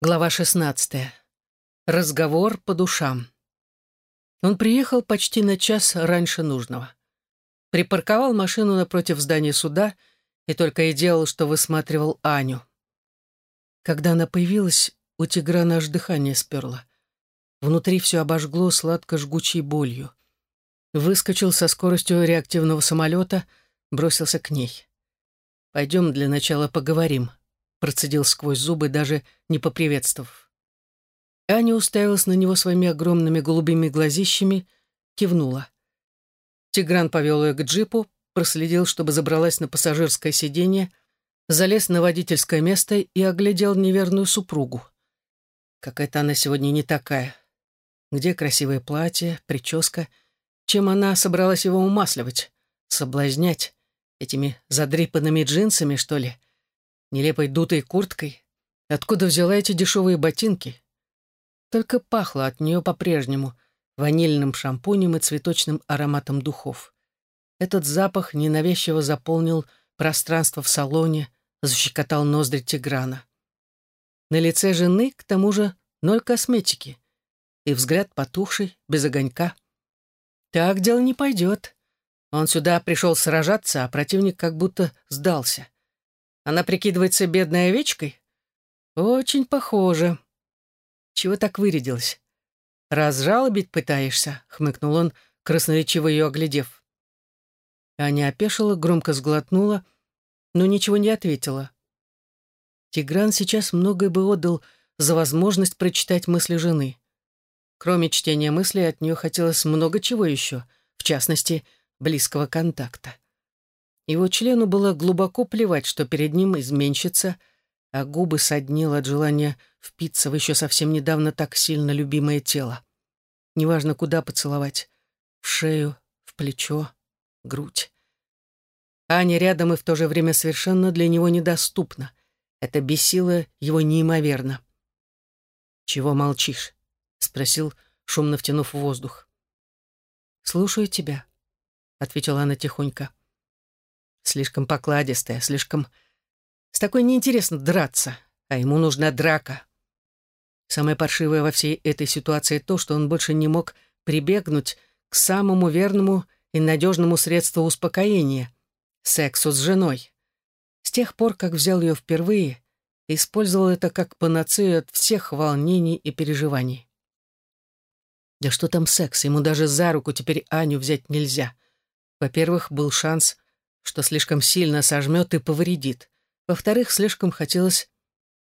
Глава 16. Разговор по душам. Он приехал почти на час раньше нужного. Припарковал машину напротив здания суда и только и делал, что высматривал Аню. Когда она появилась, у Тиграна аж дыхание сперло. Внутри все обожгло сладко-жгучей болью. Выскочил со скоростью реактивного самолета, бросился к ней. «Пойдем для начала поговорим», процедил сквозь зубы, даже не поприветствовав. Аня уставилась на него своими огромными голубыми глазищами, кивнула. Тигран повел ее к джипу, проследил, чтобы забралась на пассажирское сиденье, залез на водительское место и оглядел неверную супругу. Какая-то она сегодня не такая. Где красивое платье, прическа? Чем она собралась его умасливать? Соблазнять? Этими задрипанными джинсами, что ли? — нелепой дутой курткой? Откуда взяла эти дешевые ботинки? Только пахло от нее по-прежнему ванильным шампунем и цветочным ароматом духов. Этот запах ненавязчиво заполнил пространство в салоне, защекотал ноздри Тиграна. На лице жены, к тому же, ноль косметики. И взгляд потухший, без огонька. Так дело не пойдет. Он сюда пришел сражаться, а противник как будто сдался. Она прикидывается бедной овечкой? Очень похоже. Чего так вырядилась? Разжалобить пытаешься, хмыкнул он, красноречиво ее оглядев. Аня опешила, громко сглотнула, но ничего не ответила. Тигран сейчас многое бы отдал за возможность прочитать мысли жены. Кроме чтения мыслей, от нее хотелось много чего еще, в частности, близкого контакта. Его члену было глубоко плевать, что перед ним изменщица, а губы соднило от желания впиться в еще совсем недавно так сильно любимое тело. Неважно, куда поцеловать — в шею, в плечо, грудь. Аня рядом и в то же время совершенно для него недоступна. Это бесило его неимоверно. «Чего молчишь?» — спросил, шумно втянув воздух. «Слушаю тебя», — ответила она тихонько. Слишком покладистая, слишком... С такой неинтересно драться, а ему нужна драка. Самое паршивое во всей этой ситуации то, что он больше не мог прибегнуть к самому верному и надежному средству успокоения — сексу с женой. С тех пор, как взял ее впервые, использовал это как панацею от всех волнений и переживаний. Да что там секс, ему даже за руку теперь Аню взять нельзя. Во-первых, был шанс, что слишком сильно сожмет и повредит. Во-вторых, слишком хотелось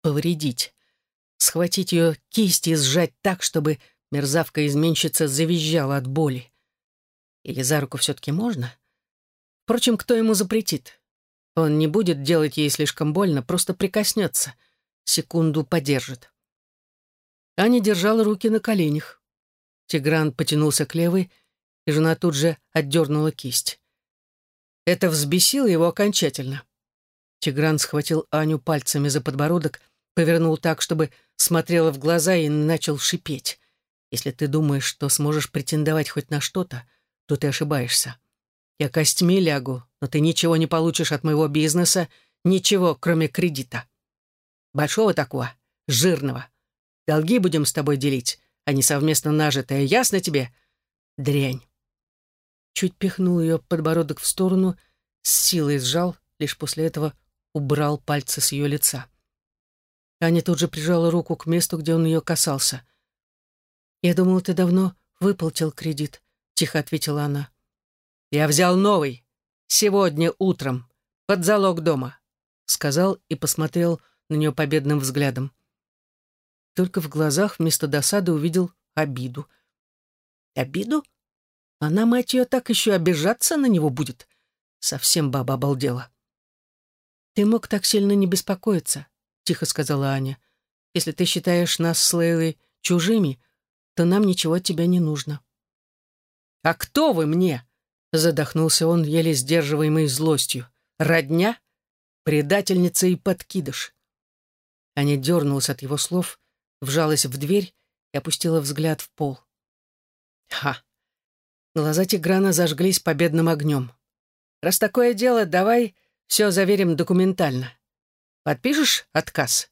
повредить. Схватить ее кисти и сжать так, чтобы мерзавка-изменщица завизжала от боли. Или за руку все-таки можно? Впрочем, кто ему запретит? Он не будет делать ей слишком больно, просто прикоснется, секунду подержит. Аня держала руки на коленях. Тигран потянулся к левой, и жена тут же отдернула кисть. Это взбесило его окончательно. Тигран схватил Аню пальцами за подбородок, повернул так, чтобы смотрела в глаза и начал шипеть. «Если ты думаешь, что сможешь претендовать хоть на что-то, то ты ошибаешься. Я костьми лягу, но ты ничего не получишь от моего бизнеса, ничего, кроме кредита. Большого такого, жирного. Долги будем с тобой делить, а не совместно нажитое, ясно тебе? Дрянь чуть пихнул ее подбородок в сторону, с силой сжал, лишь после этого убрал пальцы с ее лица. Аня тут же прижала руку к месту, где он ее касался. «Я думала, ты давно выплатил кредит», — тихо ответила она. «Я взял новый. Сегодня утром. Под залог дома», — сказал и посмотрел на нее победным взглядом. Только в глазах вместо досады увидел обиду. «Обиду?» Она, мать ее, так еще обижаться на него будет. Совсем баба обалдела. «Ты мог так сильно не беспокоиться», — тихо сказала Аня. «Если ты считаешь нас с Лейлой чужими, то нам ничего от тебя не нужно». «А кто вы мне?» — задохнулся он, еле сдерживаемой злостью. «Родня? Предательница и подкидыш». Аня дернулась от его слов, вжалась в дверь и опустила взгляд в пол. «Ха! Глаза Тиграна зажглись победным огнем. «Раз такое дело, давай все заверим документально. Подпишешь отказ?»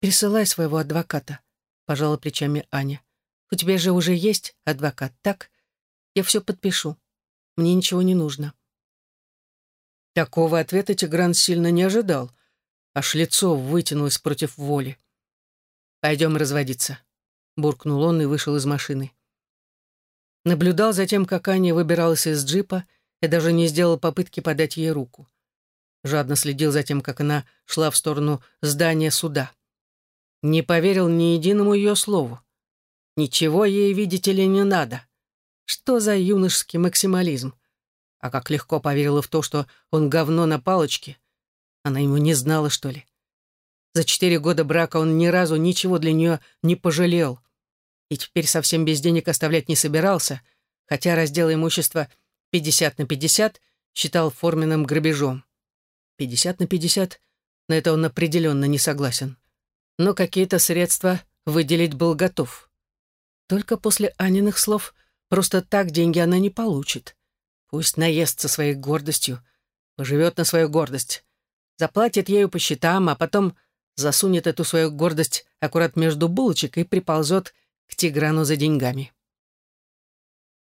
Присылай своего адвоката, пожала плечами Аня. У тебя же уже есть адвокат, так? Я все подпишу. Мне ничего не нужно. Такого ответа Тигран сильно не ожидал. Аж лицо вытянулось против воли. «Пойдем разводиться», — буркнул он и вышел из машины. Наблюдал за тем, как Аня выбиралась из джипа, и даже не сделал попытки подать ей руку. Жадно следил за тем, как она шла в сторону здания суда. Не поверил ни единому ее слову. Ничего ей, видите ли, не надо. Что за юношеский максимализм? А как легко поверила в то, что он говно на палочке. Она ему не знала, что ли. За четыре года брака он ни разу ничего для нее не пожалел. И теперь совсем без денег оставлять не собирался, хотя раздел имущества 50 на 50 считал форменным грабежом. 50 на 50, на это он определенно не согласен. Но какие-то средства выделить был готов. Только после Аниных слов просто так деньги она не получит. Пусть наестся своей гордостью, поживет на свою гордость, заплатит ею по счетам, а потом засунет эту свою гордость аккурат между булочек и приползет к Тиграну за деньгами.